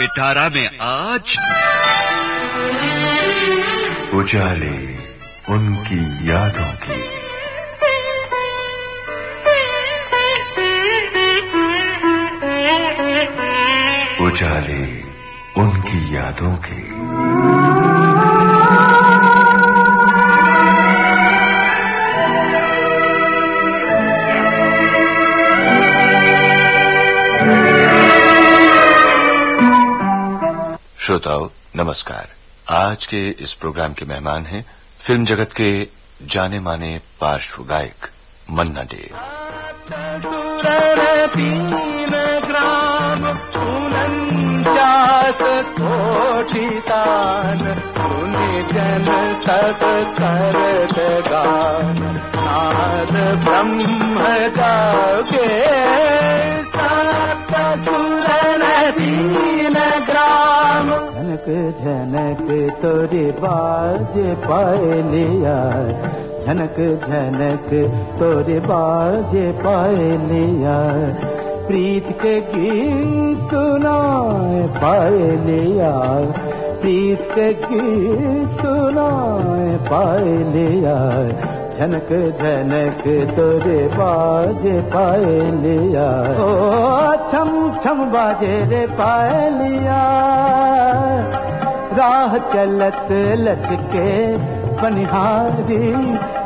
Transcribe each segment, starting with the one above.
पिटारा में आज उजाले उनकी यादों की। उजाले उनकी यादों की। श्रोताओं, नमस्कार। आज के इस प्रोग्राम के मेहमान हैं फ़िल्म जगत के जाने माने पार्श्व गायक मन्ना डे ब्रह्म जागे सत तीन ग्राम। झनक तोरे बाज पायलिया। झनक झनक तोरे बाज पायलिया। प्रीत के गीत सुनाए पायलिया। प्रीत के गीत सुनाए पायलिया। झनक झनक तोरे बाज पायलिया ओ, छम छम बाजे रे पायलिया राह चलत लचके पनिहारी,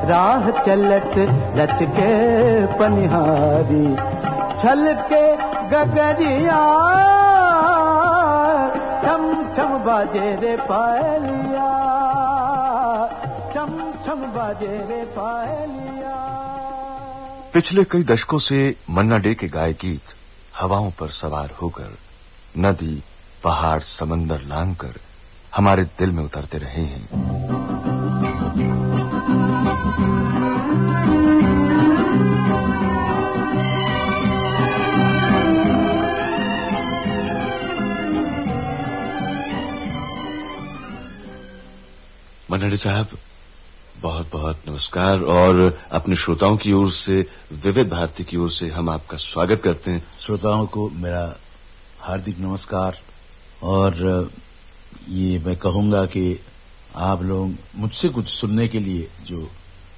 राह चलत लचके पनिहारी। छल के गगरिया, छम छम बाजे रे पायलिया छम पिछले कई दशकों से मन्ना डे के गाय गीत हवाओं पर सवार होकर, नदी, पहाड़, समंदर लांघकर हमारे दिल में उतरते रहे हैं। मन्ना डे साहब बहुत बहुत नमस्कार और अपने श्रोताओं की ओर से विविध भारती की ओर से हम आपका स्वागत करते हैं। श्रोताओं को मेरा हार्दिक नमस्कार और ये मैं कहूँगा कि आप लोग मुझसे कुछ सुनने के लिए जो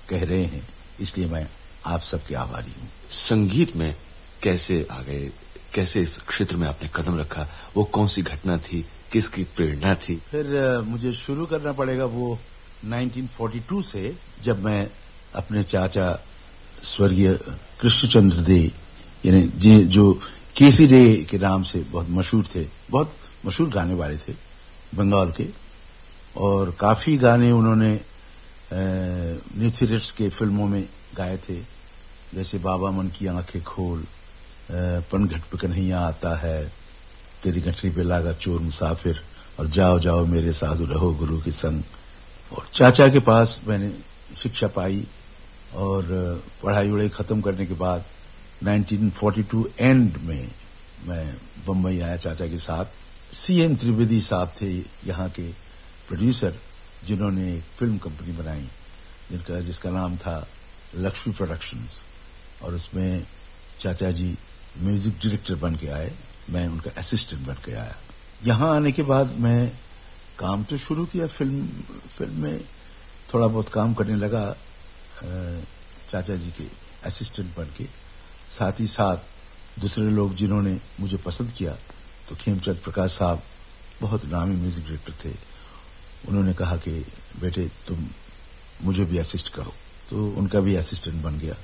कह रहे हैं इसलिए मैं आप सबके आभारी हूँ। संगीत में कैसे आ गए कैसे इस क्षेत्र में आपने कदम रखा वो कौन सी घटना थी किसकी प्रेरणा थी? फिर मुझे शुरू करना पड़ेगा वो 1942 से जब मैं अपने चाचा स्वर्गीय कृष्णचंद्र दे, यानी जी, जो केसी डे के नाम से बहुत मशहूर थे, बहुत मशहूर गाने वाले थे बंगाल के, और काफ़ी गाने उन्होंने न्यू थिएटर्स के फ़िल्मों में गाए थे, जैसे बाबा मन की आँखें खोल पनघट पे कन्हैया आता है, तेरी गठरी पे लागा चोर मुसाफिर, और जाओ जाओ मेरे साधु रहो गुरु के संग। और चाचा के पास मैंने शिक्षा पाई और पढ़ाई वढ़ाई खत्म करने के बाद 1942 एंड में मैं बम्बई आया चाचा के साथ। सी एन त्रिवेदी साहब थे यहाँ के प्रोड्यूसर जिन्होंने एक फ़िल्म कंपनी बनाई, जिनका, जिसका नाम था लक्ष्मी प्रोडक्शंस और उसमें चाचा जी म्यूज़िक डायरेक्टर बन के आए, मैं उनका असिस्टेंट बन के आया। यहाँ आने के बाद मैं काम तो शुरू किया फ़िल्म फ़िल्म में। थोड़ा बहुत काम करने लगा चाचा जी के असिस्टेंट बन के। साथ ही साथ दूसरे लोग जिन्होंने मुझे पसंद किया तो खेमचंद प्रकाश साहब बहुत नामी म्यूज़िक डायरेक्टर थे। उन्होंने कहा कि बेटे तुम मुझे भी असिस्ट करो। तो उनका भी असिस्टेंट बन गया।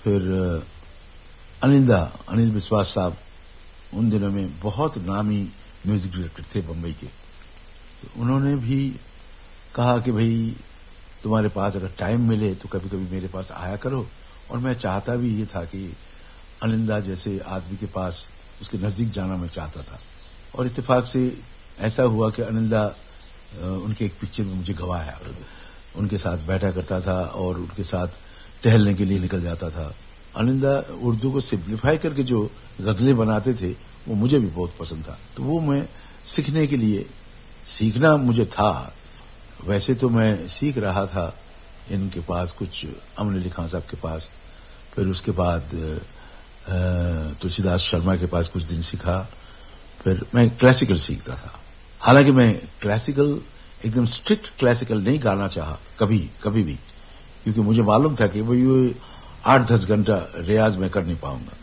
फिर अ, अनिल अनिल विश्वास साहब उन दिनों में बहुत नामी म्यूज़िक डायरेक्टर थे बम्बई के। तो उन्होंने भी कहा कि भाई, तुम्हारे पास अगर टाइम मिले तो कभी कभी मेरे पास आया करो। और मैं चाहता भी ये था कि अनिंदा जैसे आदमी के पास उसके नज़दीक जाना मैं चाहता था। और इत्तेफाक से ऐसा हुआ कि अनिंदा उनके एक पिक्चर में मुझे गवाया। उनके साथ बैठा करता था और उनके साथ टहलने के लिए निकल जाता था। अनिंदा उर्दू को सिंप्लीफाई करके जो गजलें बनाते थे, वो मुझे भी बहुत पसंद था। तो वो मैं सीखने के लिए सीखना मुझे था। वैसे तो मैं सीख रहा था। इनके पास कुछ अमन अली खान साहब के पास। फिर उसके बाद तुलसीदास शर्मा के पास कुछ दिन सीखा। फिर मैं क्लासिकल सीखता था। हालाँकि मैं क्लासिकल एकदम स्ट्रिक्ट क्लासिकल नहीं गाना चाहा, कभी कभी भी। क्योंकि मुझे मालूम था कि भाई आठ दस घंटा रियाज में कर नहीं पाऊँगा।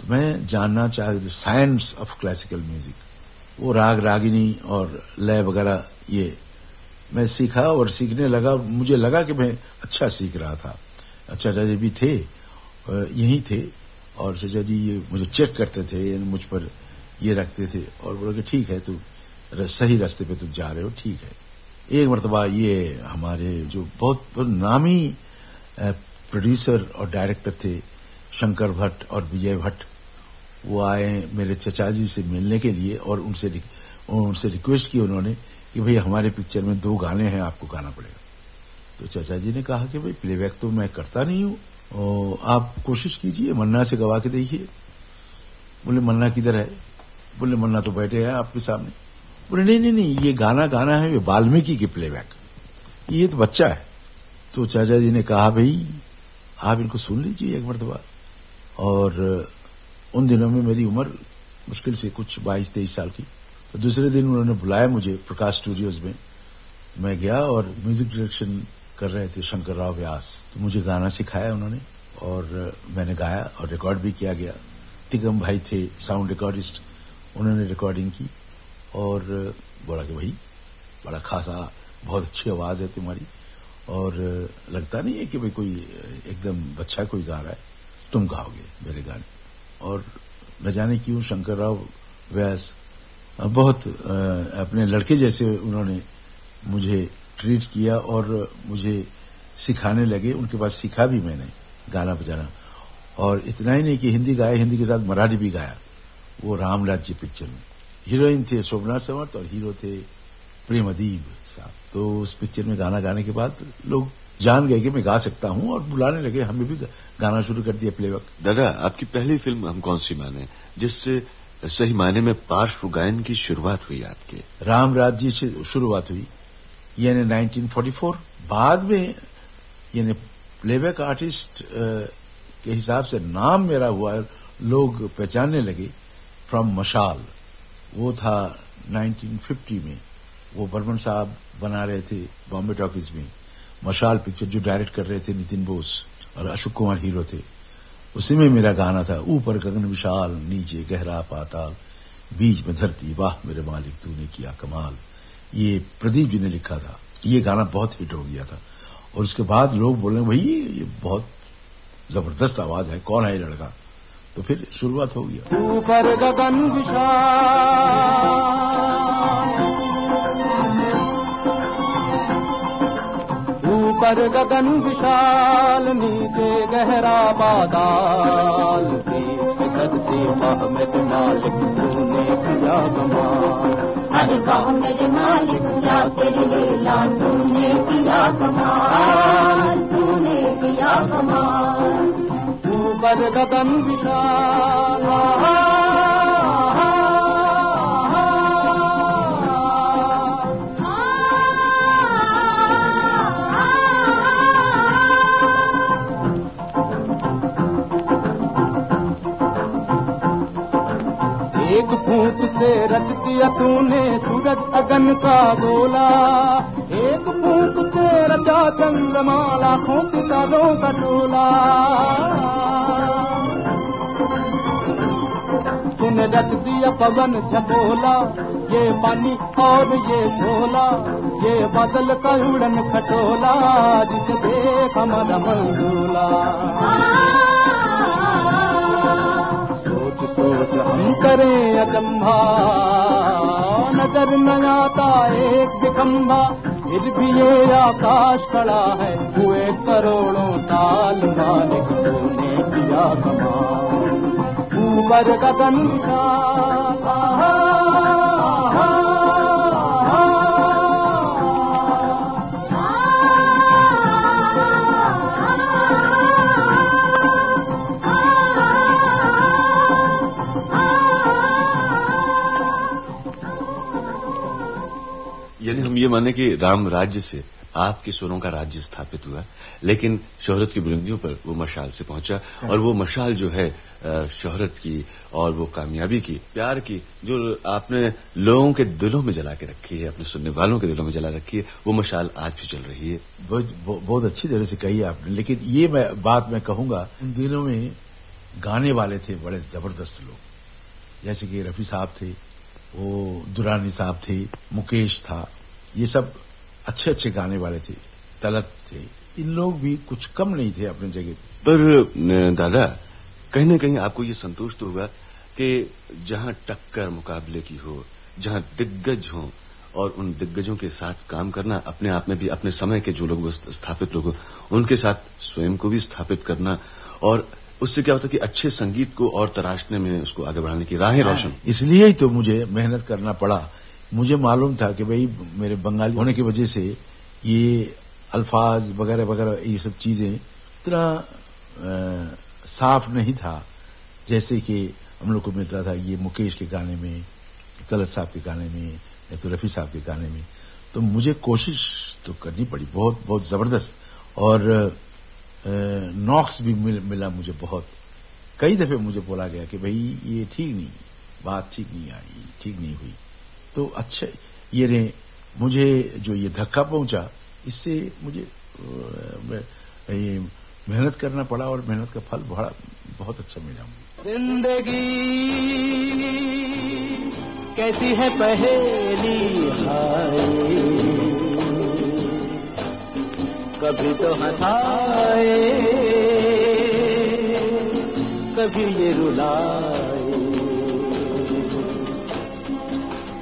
तो मैं जानना चाह साइंस ऑफ़ क्लासिकल म्यूज़िक वो राग रागिनी और लय वगैरह ये मैं सीखा और सीखने लगा। मुझे लगा कि मैं अच्छा सीख रहा था। अच्छा चाचा भी थे यही थे। और चाचा जी ये मुझे चेक करते थे मुझ पर ये रखते थे और बोले कि ठीक है, तू सही रास्ते पे तुम जा रहे हो, ठीक है। एक मरतबा ये हमारे जो बहुत नामी प्रोड्यूसर और डायरेक्टर थे, शंकर भट्ट और विजय भट्ट। वो आए मेरे चचा जी से मिलने के लिए और उनसे उनसे रिक्वेस्ट की उन्होंने कि भाई हमारे पिक्चर में दो गाने हैं, आपको गाना पड़ेगा। तो चाचा जी ने कहा कि भाई प्लेबैक तो मैं करता नहीं हूँ। आप कोशिश कीजिए, मन्ना से गवा के देखिए। बोले, मन्ना किधर है? बोले, मन्ना तो बैठे हैं आपके सामने। बोले, नहीं नहीं नहीं, ये गाना गाना है, ये वाल्मीकि की प्लेबैक ये तो बच्चा है। तो चाचा जी ने कहा, भाई, आप इनको सुन लीजिए एक मरतबा। और उन दिनों में मेरी उम्र मुश्किल से कुछ बाईस, तेईस साल की। तो दूसरे दिन उन्होंने बुलाया मुझे प्रकाश स्टूडियोज में। मैं गया और म्यूज़िक डायरेक्शन कर रहे थे शंकर राव व्यास। तो मुझे गाना सिखाया उन्होंने और मैंने गाया और रिकॉर्ड भी किया गया। तिगम भाई थे साउंड रिकॉर्डिस्ट उन्होंने रिकॉर्डिंग की और बोला कि भाई, बड़ा खासा, बहुत अच्छी आवाज़ है तुम्हारी और लगता नहीं है कि भाई कोई एकदम बच्चा कोई गा रहा है। तुम गाओगे मेरे गाने। और न जाने क्यों शंकर राव व्यास बहुत अपने लड़के जैसे उन्होंने मुझे ट्रीट किया और मुझे सिखाने लगे। उनके पास सीखा भी मैंने गाना बजाना। और इतना ही नहीं कि हिंदी गाया, हिंदी के साथ मराठी भी गाया। वो राम राज्य पिक्चर में। हीरोइन थे शोभनाथ समर्थ और हीरो थे प्रेम अदीब साहब। तो उस पिक्चर में गाना गाने के बाद लोग जान गए कि मैं गा सकता हूँ और बुलाने लगे हमें भी गाना शुरू कर दिया प्लेबैक। दादा आपकी पहली फ़िल्म हम कौन सी माने? जिससे सही मायने में पार्श्व गायन की शुरुआत हुई आपके। राम राज्य से शुरुआत हुई यानी 1944 बाद में यानी प्लेबैक आर्टिस्ट के हिसाब से नाम मेरा हुआ लोग पहचानने लगे फ्रॉम मशाल। वो था 1950 में। वो बर्मन साहब बना रहे थे बॉम्बे टॉकीज में। मशाल पिक्चर जो डायरेक्ट कर रहे थे नितिन बोस और अशोक कुमार हीरो थे, उसी में मेरा गाना था, ऊपर गगन विशाल, नीचे गहरा पाताल, बीच में धरती, वाह मेरे मालिक तूने किया कमाल। ये प्रदीप जी ने लिखा था, ये गाना बहुत हिट हो गया था। और उसके बाद लोग बोले भाई, ये बहुत ज़बरदस्त आवाज़ है, कौन है ये लड़का? तो फिर शुरुआत हो गया। ऊपर गगन ऊपर गगन विशाल नीचे गहरा बादाल। धरती में मालिक तूने किया कमाल अरे वाह मेरे मालिक क्या तेरी लीला तूने किया कमाल तूने किया कमाल। ऊपर गगन विशाल रच दिया तूने सूरज अगन का गोला एक फूक से रचा चंद्रमा लाखों सितारों का टोला। तूने रच दिया पवन झपोला ये पानी और ये शोला ये बादल का उड़न खटोला, जिसे देख हमारा मंडोला सोच हम करें अचंभा नजर न आता एक दिखंबा फिर भी ये आकाश खड़ा है हुए करोड़ों साल मालिक तूने किया कमाल। ऊपर गगन यानी ये माने कि राम राज्य से आपके सुरों का राज्य स्थापित हुआ, लेकिन शोहरत की बुलंदियों पर वो मशाल से पहुँचा, और वो मशाल जो है शोहरत की और वो कामयाबी की, प्यार की, जो आपने लोगों के दिलों में जला के रखी है, अपने सुनने वालों के दिलों में जला रखी है, वो मशाल आज भी चल रही है। बहुत बहुत अच्छी तरह से कही आपने, लेकिन ये मैं, बात मैं कहूँगा उन दिनों में गाने वाले थे बड़े ज़बरदस्त लोग। जैसे कि रफी साहब थे, वो दुरानी साहब थे, मुकेश था ये सब अच्छे अच्छे गाने वाले थे तलत थे। इन लोग भी कुछ कम नहीं थे अपनी जगह पर दादा कहीं ना कहीं आपको ये संतोष तो होगा कि जहाँ टक्कर मुकाबले की हो जहाँ दिग्गज हो और उन दिग्गजों के साथ काम करना अपने आप में भी अपने समय के जो लोग स्थापित लोग उनके साथ स्वयं को भी स्थापित करना और उससे क्या होता है कि अच्छे संगीत को और तराशने में उसको आगे बढ़ाने की राहें हाँ, रोशन। इसलिए ही तो मुझे मेहनत करना पड़ा मुझे मालूम था कि भाई मेरे बंगाली होने की वजह से ये अल्फाज वगैरह वगैरह ये सब चीज़ें इतना साफ़ नहीं था जैसे कि हम लोग को मिलता था ये मुकेश के गाने में तलत साहब के गाने में या तो रफी साहब के गाने में। तो मुझे कोशिश तो करनी पड़ी बहुत बहुत ज़बरदस्त। और नॉक्स भी मिल, मिला मुझे बहुत। कई दफे मुझे बोला गया कि भाई ये ठीक नहीं बात ठीक नहीं आई ठीक नहीं हुई। तो अच्छा ये रे मुझे जो ये धक्का पहुँचा, इससे मुझे ये मेहनत करना पड़ा और मेहनत का फल बड़ा, बहुत अच्छा मिला मुझे। ज़िंदगी कैसी है पहेली हाय? कभी तो हंसाए, कभी ये रुलाए।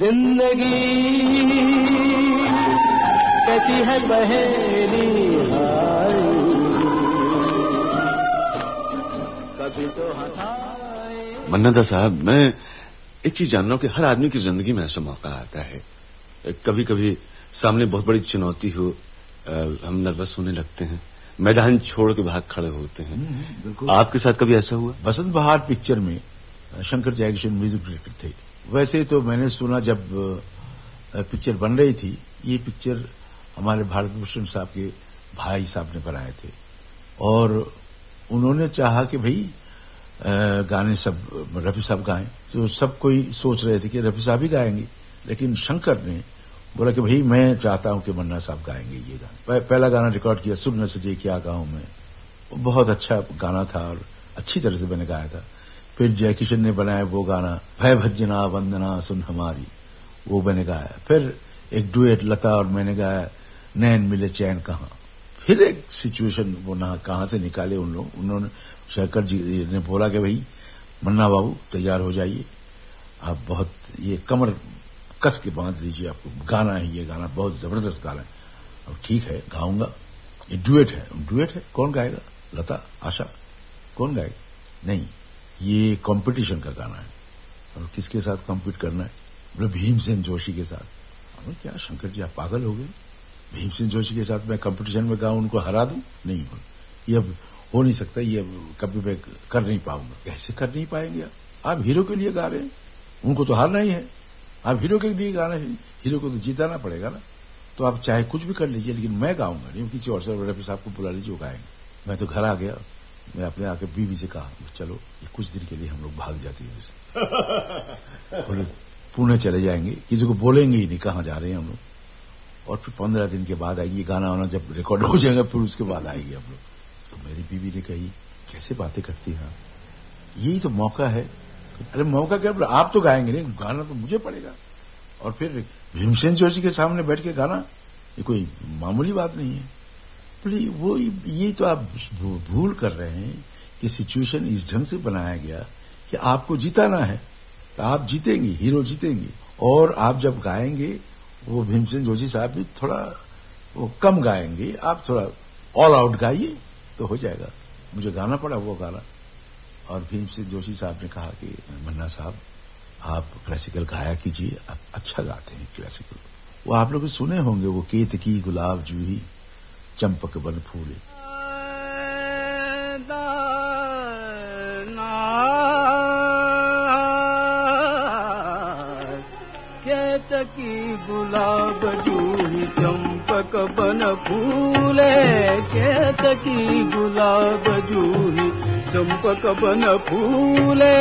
ज़िंदगी। कैसी है बहेली कभी तो हंसाए। मन्नदा साहब मैं एक चीज़ जान रहा हूँ कि हर आदमी की ज़िंदगी में ऐसा मौका आता है। कभी कभी सामने बहुत बड़ी चुनौती हो हम नर्वस होने लगते हैं मैदान छोड़ के भाग खड़े होते हैं। हम्म, आपके साथ कभी ऐसा हुआ? बसंत बहार पिक्चर में शंकर जयकिशन म्यूज़िक डायरेक्टर थे। वैसे तो मैंने सुना जब पिक्चर बन रही थी, ये पिक्चर हमारे भारत भूषण साहब के भाई साहब ने बनाए थे। और उन्होंने चाहा कि भाई गाने सब, रफी साहब गाएँ। तो सब कोई सोच रहे थे कि रफी साहब ही गाएँगे। लेकिन शंकर ने बोला कि भाई, मैं चाहता हूँ कि मन्ना साहब गाएँगे ये गाना। पह- पहला गाना रिकॉर्ड किया, सुन न सजे क्या गाऊं मैं। बहुत अच्छा गाना था और अच्छी तरह से मैंने गाया था। फिर जयकिशन ने बनाया वो गाना, भय भजना वंदना सुन हमारी। वो मैंने गाया। फिर एक डुएट लता और मैंने गाया, नैन मिले चैन कहाँ? फिर एक सिचुएशन वो ना कहाँ से निकाले उन लोग, उन्होंने, शंकर जी ने बोला कि, भाई, मन्ना बाबू, तैयार हो जाइए। आप बहुत, ये कमर कस के बाँध लीजिए आपको गाना है, ये गाना बहुत ज़बरदस्त गाना है। अब ठीक है, गाऊँगा। ये डुएट है डुएट है, कौन गाएगा? लता, आशा, कौन गाएगा? नहीं। ये कंपटीशन का गाना है। और किसके साथ कम्पीट करना है? बोले, भीमसेन जोशी के साथ। हमने क्या शंकर जी, आप पागल हो गए? भीमसेन जोशी के साथ मैं कंपटीशन में गाऊं उनको हरा दूँ? नहीं बोले। ये अब हो नहीं सकता, ये कभी मैं कर नहीं पाऊँगा। कैसे कर नहीं पाएँगे? आप? आप हीरो के लिए गा रहे हैं। उनको तो हारना ही है। आप हीरो के लिए गाना है। हीरो को तो जीताना पड़ेगा ना। तो आप चाहे कुछ भी कर लीजिए, लेकिन मैं गाऊँगा नहीं। किसी और से रफी साहब को बुला लीजिए, वो गाएँगे। मैं तो घर आ गया। मैं अपने आके बीवी से कहा चलो ये कुछ दिन के लिए हम लोग भाग जाते हैं बोले पुणे चले जाएँगे किसी को बोलेंगे ही नहीं कहाँ जा रहे हैं हम लोग. और फिर पंद्रह दिन के बाद आएगी ये गाना वाना जब रिकॉर्ड हो जाएगा फिर उसके बाद आएगी हम लोग। तो मेरी बीवी ने कही कैसे बातें करती हैं यही तो मौका है। अरे मौका क्या? आप तो गाएँगे नहीं गाना तो मुझे पड़ेगा। और फिर भीमसेन जोशी के सामने बैठ के गाना ये कोई मामूली बात नहीं है। बोले वो ये तो आप भूल कर रहे हैं कि सिचुएशन इस ढंग से बनाया गया कि आपको जिताना है। तो आप जीतेंगे, हीरो जीतेंगे। और आप जब गाएँगे, वो भीमसेन जोशी साहब भी थोड़ा, वो कम गाएँगे। आप थोड़ा ऑल आउट गाइए तो हो जाएगा। मुझे गाना पड़ा वो गाना। और भीमसेन जोशी साहब ने कहा कि, मन्ना साहब, आप क्लासिकल गाया कीजिए। आप अच्छा गाते हैं क्लासिकल वो आप लोग सुने होंगे वो केतकी गुलाब जूही। चंपक बन फूले। केतकी गुलाब जूही चंपक बन फूले। केतकी गुलाब जूही चंपक बन फूले।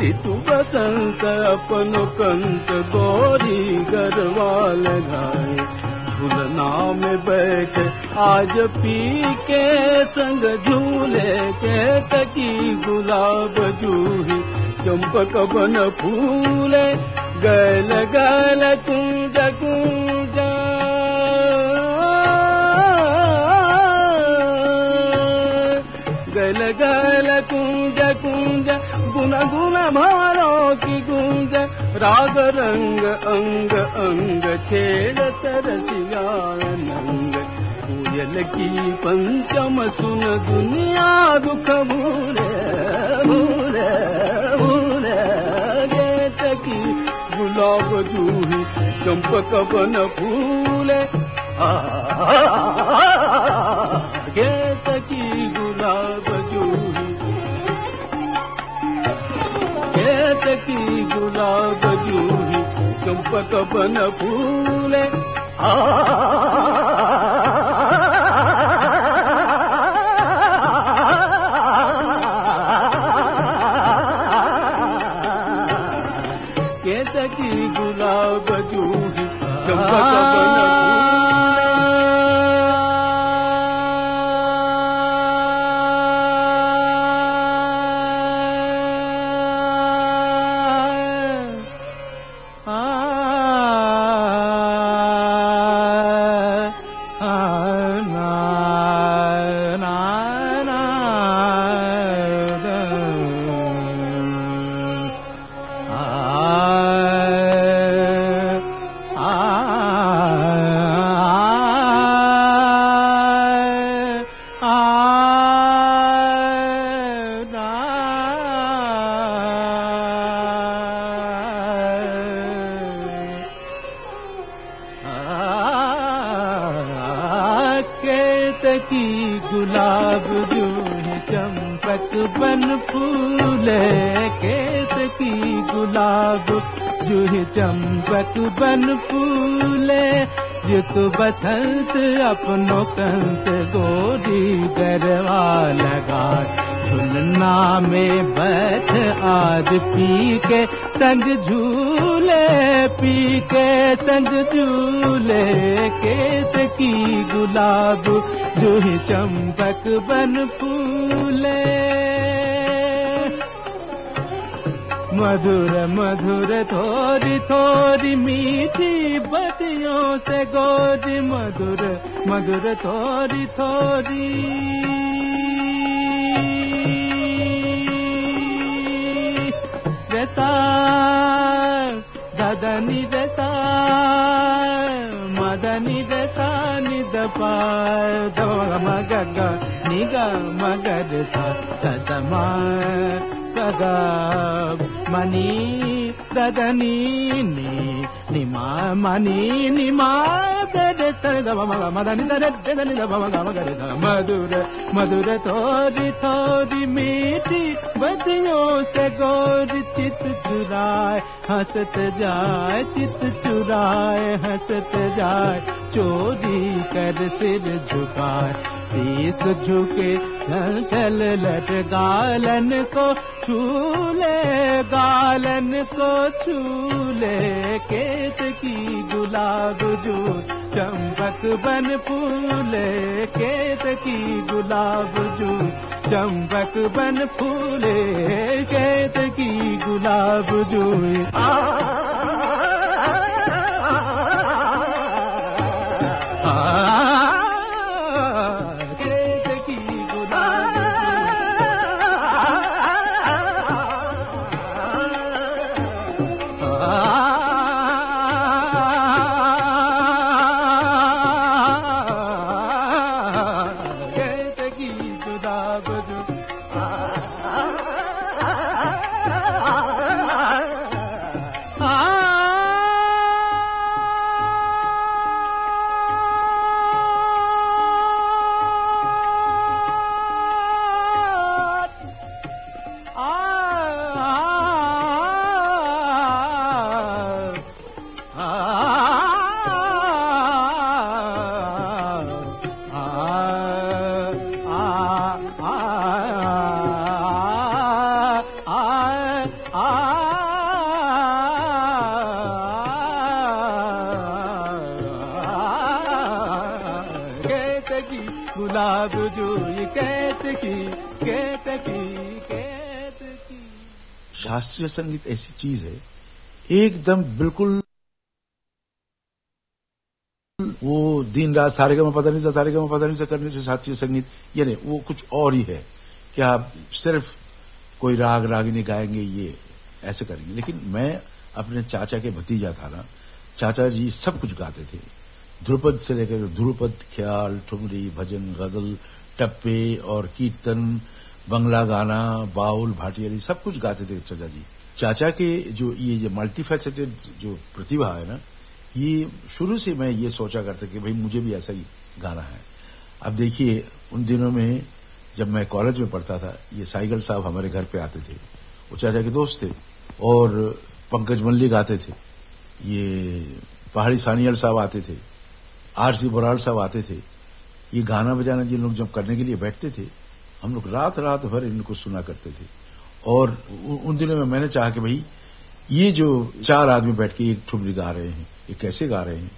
ऋतु बसंत अपन कंत गोरी गरवाल गाए झूलना में बैठ आज पी के संग झूले के तकी गुलाब जूही। चंपक बन फूले, गल गल कुंज कुंज। गल गल कुंज कुंज गुन गुन भारो नंग कोयल की पंचम सुन दुनिया दुख भूले भूले भूले। गेत की गुलाब जूही चंपक बन फूले। आ चंपक बन फूले बसंत अपनो कंत गोरी गरवा लगाए झुलना में बैठ आज पी के संग झूले पी के संग झूले केत की गुलाब। जो ही चंपक बन फूले। मधुर मधुर थोरी थोरी मीठी बतियों से गोरी मधुर मधुर थोरी थोरी। थोरि ददनी दशा मदनी दशनि दो मग निग मगर सा सदमा सदा మణి దదని ని నిమా మణి నిమా మదని దని మధుర మధుర थोड़ी थोड़ी मीठी बदियों से गोर चित चुराए हंसत जाए चित चुराए हंसत जाए चोरी कर सिर झुकाए शीस झुके चल चल लट गालन को, छूले गालन को, छूले केत की गुलाब जो चंपक बन फूले केत की गुलाब जो चंपक बन फूले केत की गुलाब जो शास्त्रीय संगीत ऐसी चीज़ है, एकदम बिल्कुल वो दिन रात सारे का पता नहीं सारे का पता नहीं सा करने से शास्त्रीय संगीत ये नहीं वो कुछ और ही है कि आप सिर्फ़ कोई राग रागिनी गाएँगे, ये ऐसे करेंगे। लेकिन मैं अपने चाचा के भतीजा था ना, चाचा जी सब कुछ गाते थे। ध्रुपद से लेकर ध्रुपद, ख्याल, ठुमरी, भजन, गज़ल, टप्पे और कीर्तन बंगला गाना, बाउल, भाटियाली, सब कुछ गाते थे चाचा जी। चाचा के जो ये जो मल्टीफेसेटेड जो प्रतिभा है ना, ये शुरू से मैं ये सोचा करता कि भाई मुझे भी ऐसा ही गाना है। अब देखिए, उन दिनों में जब मैं कॉलेज में पढ़ता था, ये साइगल साहब हमारे घर पे आते थे। वो चाचा के दोस्त थे और पंकज मल्लिक आते थे। ये पहाड़ी सानियल साहब आते थे, आर सी बोराल साहब आते थे। ये गाना बजाना जिन लोग जब करने के लिए बैठते थे हम लोग रात रात भर इनको सुना करते थे। और उन दिनों में मैंने चाहा कि भाई, ये जो चार आदमी बैठ के एक ठुमरी गा रहे हैं, ये कैसे गा रहे हैं?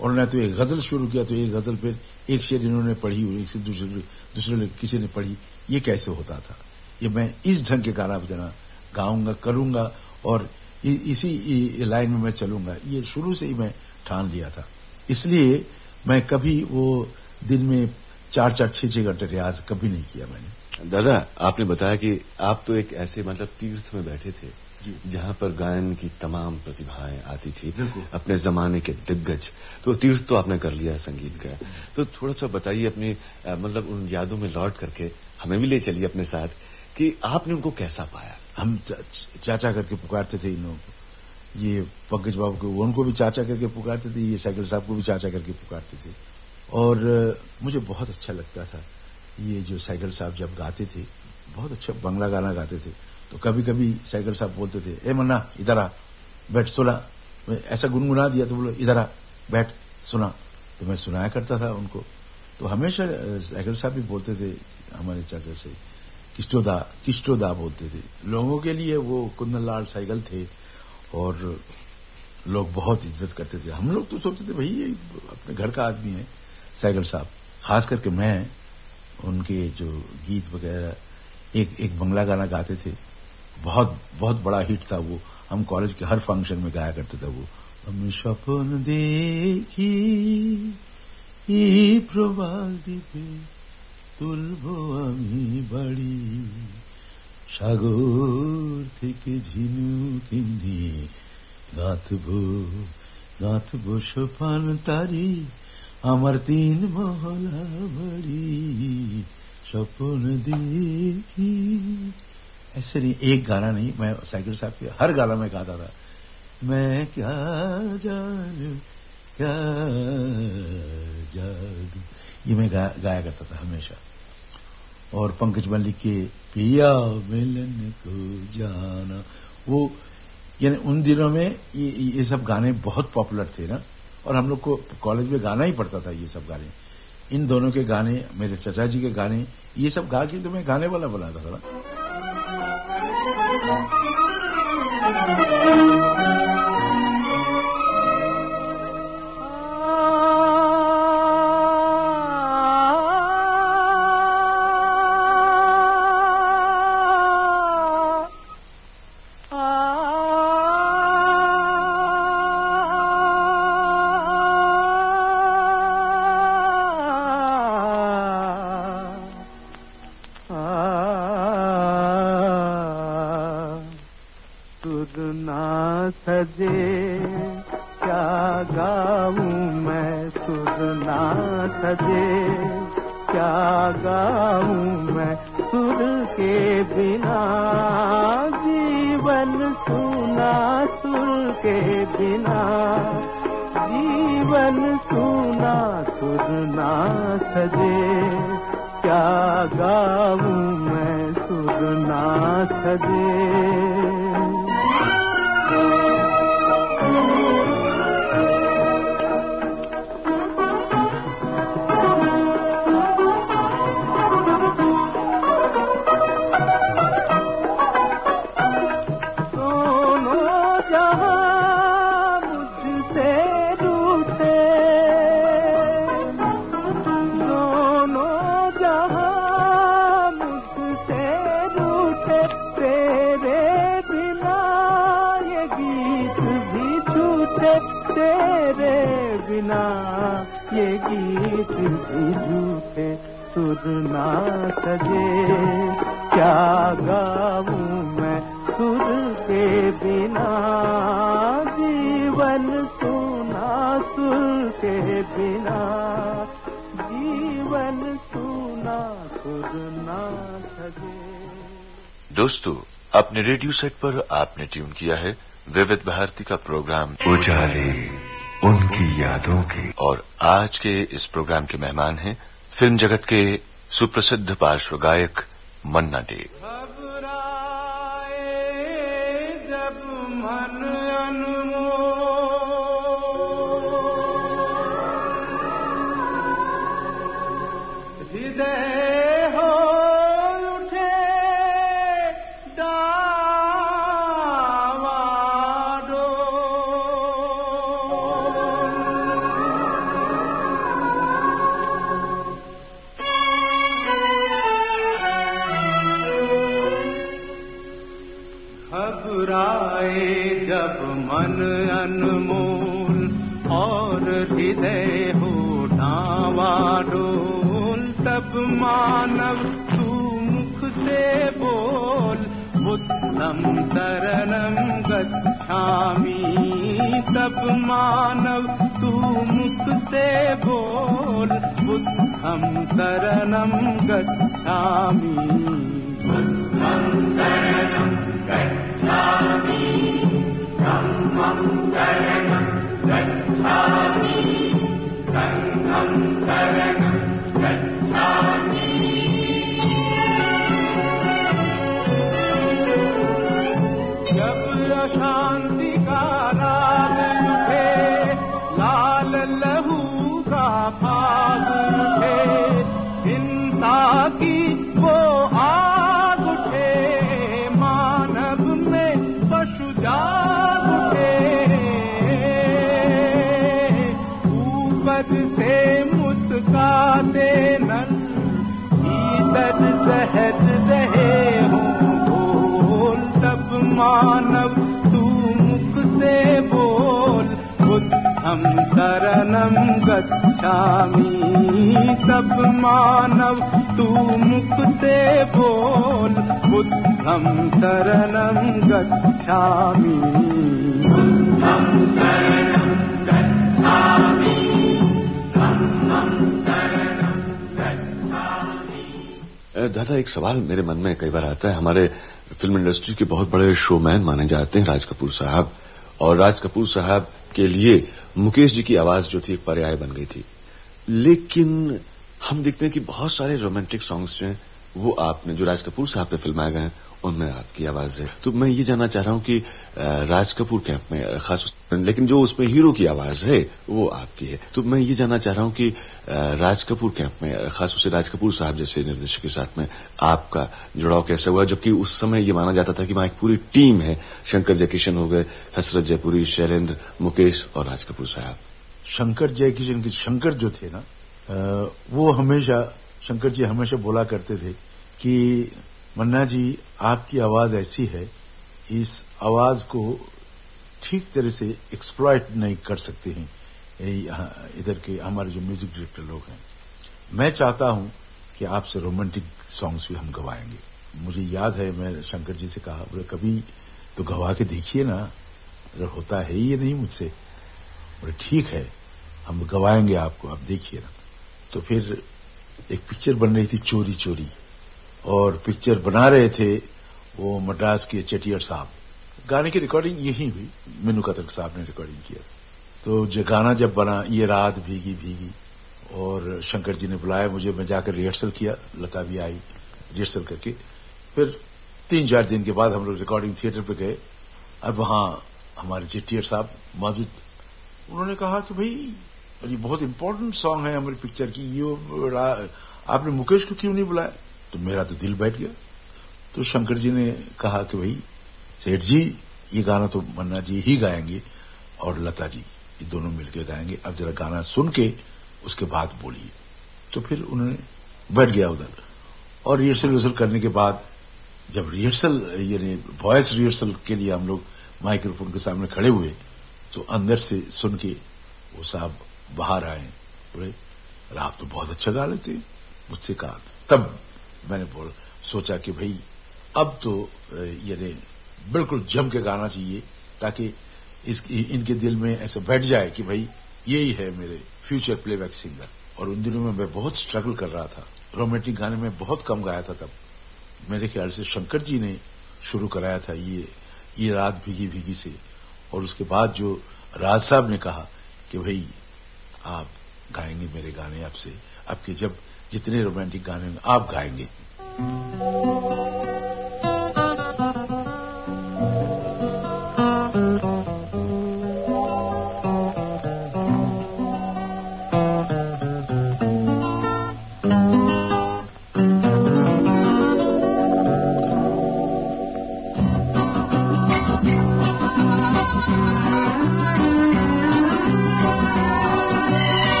और उन्होंने तो एक गज़ल शुरू किया तो एक गज़ल फिर एक शेर इन्होंने पढ़ी, और एक से दूसरे दूसरे किसी ने पढ़ी, ये कैसे होता था? ये मैं इस ढंग के गाना बजाना, गाऊँगा, करूँगा, और इसी लाइन में मैं चलूँगा। ये शुरू से ही मैं ठान लिया था। इसलिए मैं कभी वो दिन में चार चार छह छह घंटे रियाज कभी नहीं किया मैंने। दादा आपने बताया कि आप तो एक ऐसे मतलब तीर्थ में बैठे थे जहाँ पर गायन की तमाम प्रतिभाएँ आती थी अपने जमाने के दिग्गज। तो तीर्थ तो आपने कर लिया संगीत का। तो थोड़ा सा बताइए अपनी मतलब उन यादों में लौट करके हमें भी ले चलिए अपने साथ कि आपने उनको कैसा पाया? हम चाचा करके पुकारते थे इन लोगों को। ये पंकज बाबू को उनको भी चाचा करके पुकारते थे ये साइकिल साहब को भी चाचा करके पुकारते थे। और मुझे बहुत अच्छा लगता था। ये जो साइकिल साहब जब गाते थे, बहुत अच्छा बंगला गाना गाते थे। तो कभी कभी साइकिल साहब बोलते थे, ए मन्ना, इधर आ, बैठ, सुना। मैं ऐसा गुनगुना दिया तो बोलो, इधर आ, बैठ, सुना। तो मैं सुनाया करता था उनको। तो हमेशा साइकिल साहब भी बोलते थे, हमारे चाचा से किस्टोदा किस्टोदा बोलते थे। लोगों के लिए वो कुंदन साइकिल थे और लोग बहुत इज़्ज़त करते थे। हम लोग तो सोचते थे, भाई, ये अपने घर का आदमी है। साइकिल साहब खास करके मैं उनके जो गीत वगैरह एक एक बंगला गाना गाते थे बहुत बहुत बड़ा हिट था वो हम कॉलेज के हर फंक्शन में गाया करते थे वो हम सपन देखी प्रभात दीपे তুলব আমি বাড়ি সাগর থেকে ঝিনুক নিয়ে গাঁথব গাঁথব সোপান তারি আমার তিন মহলা বাড়ি सपन देखी ऐसे नहीं एक गाना नहीं मैं साइकिल साहब के हर गाना में गाता था मैं क्या जानू क्या जादू ये मैं गा, गाया करता था हमेशा और पंकज मल्लिक के पिया मिलन को जाना वो यानी उन दिनों में ये ये सब गाने बहुत पॉपुलर थे ना और हम लोग को कॉलेज में गाना ही पड़ता था ये सब गाने। इन दोनों के गाने, मेरे चचा जी के गाने, ये सब गा के तो मैं गाने वाला बनाता था ना। दोस्तों अपने रेडियो सेट पर आपने ट्यून किया है विविध भारती का प्रोग्राम। उजाले उनकी यादों के। और आज के इस प्रोग्राम के मेहमान हैं फ़िल्म जगत के सुप्रसिद्ध पार्श्व गायक मन्ना डे मानव तू मुख से बोल बुद्धम शरणम गच्छामि। गच्छामि। शरणं संघं शरणं गच्छामि मानव तू मुख से बोल। बुद्धम शरणम गच्छामि। तब मानव तू मुख से बोल। बुद्धम शरणम गच्छामि। अ, दादा एक सवाल मेरे मन में कई बार आता है। हमारे फ़िल्म इंडस्ट्री के बहुत बड़े शोमैन माने जाते हैं राज कपूर साहब। और राज कपूर साहब के लिए मुकेश जी की आवाज़ जो थी, एक पर्याय बन गई थी। लेकिन हम देखते हैं कि बहुत सारे रोमांटिक सॉन्ग्स जो हैं, वो आपने, जो राज कपूर साहब पे फिल्माए गए हैं उनमें आपकी आवाज़ है। तो मैं ये जानना चाह रहा हूँ कि राज कपूर कैंप में खास लेकिन जो उसमें हीरो की आवाज़ है, वो आपकी है। तो मैं ये जानना चाह रहा हूँ कि राज कपूर कैंप में खास उसे राज कपूर साहब जैसे निर्देशक के साथ में आपका जुड़ाव कैसे हुआ? जबकि उस समय ये माना जाता था कि वहाँ एक पूरी टीम है। शंकर जयकिशन हो गए, हसरत जयपुरी, शैलेंद्र, मुकेश और राज कपूर साहब। शंकर जयकिशन के, शंकर जो थे ना वो हमेशा, शंकर जी हमेशा बोला करते थे कि मन्ना जी, आपकी आवाज़ ऐसी है, इस आवाज़ को ठीक तरह से एक्सप्लॉइट नहीं कर सकते हैं। इधर के हमारे जो म्यूज़िक डायरेक्टर लोग हैं। मैं चाहता हूँ कि आपसे रोमांटिक सॉन्ग्स भी हम गवाएँगे। मुझे याद है, मैं शंकर जी से कहा बोले कभी तो गवा के देखिए ना, अगर होता है ही नहीं मुझसे। बोले, ठीक है, हम गवाएँगे आपको, आप देखिए ना। तो फिर एक पिक्चर बन रही थी चोरी चोरी और पिक्चर बना रहे थे, वो मद्रास के चटियर साहब। गाने की रिकॉर्डिंग यही हुई मीनू कतक साहब ने रिकॉर्डिंग किया। तो जो गाना जब बना, ये रात भीगी भीगी, और शंकर जी ने बुलाया मुझे, मैं जाकर रिहर्सल किया, लता भी आई रिहर्सल करके। फिर तीन चार दिन के बाद हम लोग रिकॉर्डिंग थिएटर पे गए। अब वहाँ हमारे चिट्टियर साहब मौजूद। उन्होंने कहा कि भाई, ये बहुत इंपॉर्टेंट सॉन्ग है हमारी पिक्चर की। ये आपने मुकेश को क्यों नहीं बुलाया? तो मेरा तो दिल बैठ गया। तो शंकर जी ने कहा कि भाई सेठ जी ये गाना तो मन्ना जी ही गाएँगे और लता जी ये दोनों मिलकर गाएँगे। अब जरा गाना सुन के उसके बाद बोलिए। तो फिर उन्होंने बैठ गया उधर। और रिहर्सल रिहर्सल करने के बाद जब रिहर्सल यानी वॉइस रिहर्सल के लिए हम लोग माइक्रोफोन के सामने खड़े हुए तो अंदर से सुन के वो साहब बाहर आए। बोले "अरे, आप तो बहुत अच्छा गा लेते मुझसे कहा तब मैंने बोल, सोचा कि भाई, अब तो यानी बिल्कुल जम के गाना चाहिए, ताकि इस, इनके दिल में ऐसा बैठ जाए कि भाई यही है मेरे फ्यूचर प्लेबैक सिंगर और उन दिनों में मैं बहुत स्ट्रगल कर रहा था। रोमांटिक गाने में बहुत कम गाया था तब। मेरे ख्याल से शंकर जी ने शुरू कराया था ये ये रात भीगी भीगी से। और उसके बाद जो राज साहब ने कहा कि भाई, आप गाएँगे मेरे गाने आपसे। आपके जब जितने रोमांटिक गाने में आप गाएँगे।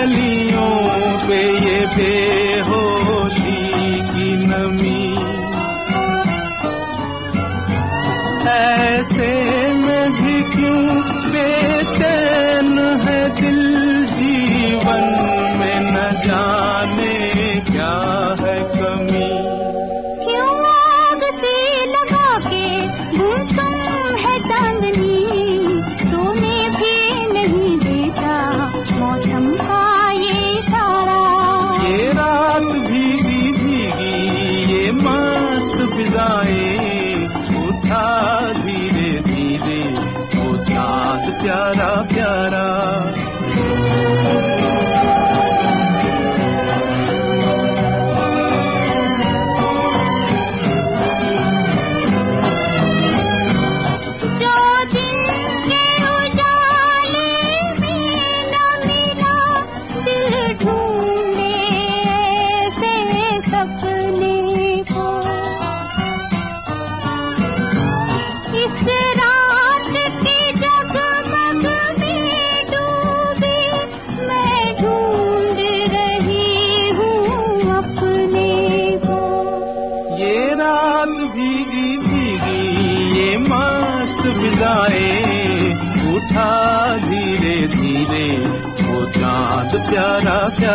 कलियों पे ये बेहोशी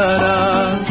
प्यारा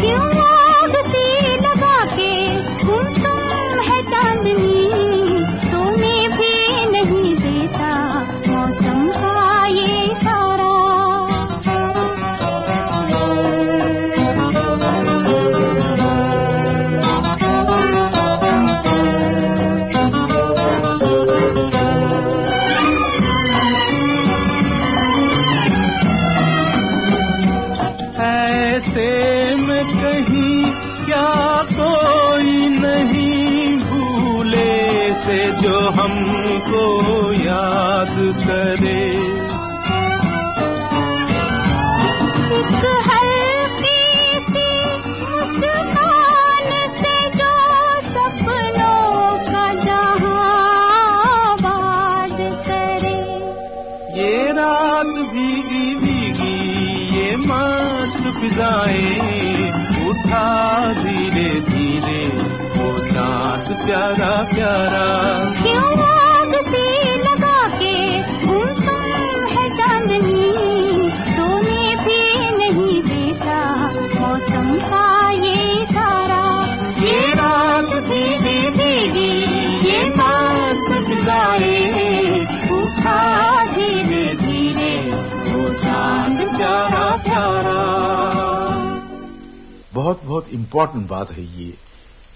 बहुत इम्पोर्टेंट बात है ये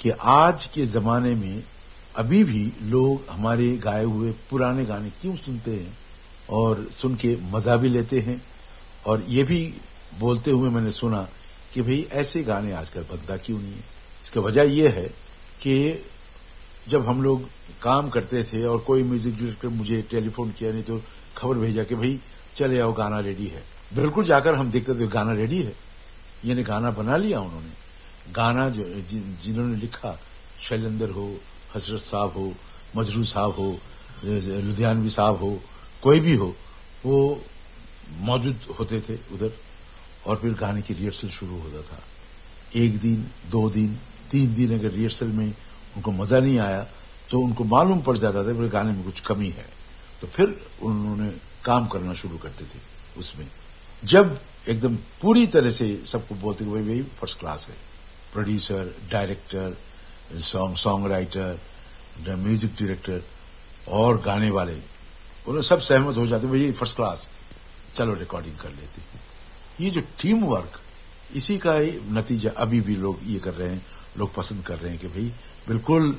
कि आज के जमाने में अभी भी लोग हमारे गाए हुए पुराने गाने क्यों सुनते हैं और सुन के मज़ा भी लेते हैं? और ये भी बोलते हुए मैंने सुना कि भाई ऐसे गाने आजकल बनता क्यों नहीं है? इसका वजह यह है कि जब हम लोग काम करते थे और कोई म्यूज़िक डायरेक्टर मुझे टेलीफोन किया, नहीं तो खबर भेजा कि भाई, चले आओ, गाना रेडी है। बिल्कुल जाकर हम देखते थे, गाना रेडी है। यानी गाना बना लिया उन्होंने। गाना जो जिन्होंने लिखा, शैलेंद्र हो हसरत साहब हो, मजरू साहब हो, लुधियानवी साहब हो, कोई भी हो, वो मौजूद होते थे उधर, और फिर गाने की रिहर्सल शुरू होता था। एक दिन, दो दिन, तीन दिन अगर रिहर्सल में उनको मज़ा नहीं आया तो उनको मालूम पड़ जाता था कि गाने में कुछ कमी है। तो फिर उन्होंने काम करना शुरू करते थे उसमें। जब एकदम पूरी तरह से सबको बोलते कि भाई भाई फ़र्स्ट क्लास है। Producer director song song writer music director और गाने वाले उन्हें सब सहमत हो जाते भाई फ़र्स्ट क्लास चलो रिकॉर्डिंग कर लेते ये जो टीम वर्क इसी का ही नतीजा अभी भी लोग ये कर रहे हैं, लोग पसंद कर रहे हैं कि, भाई, बिल्कुल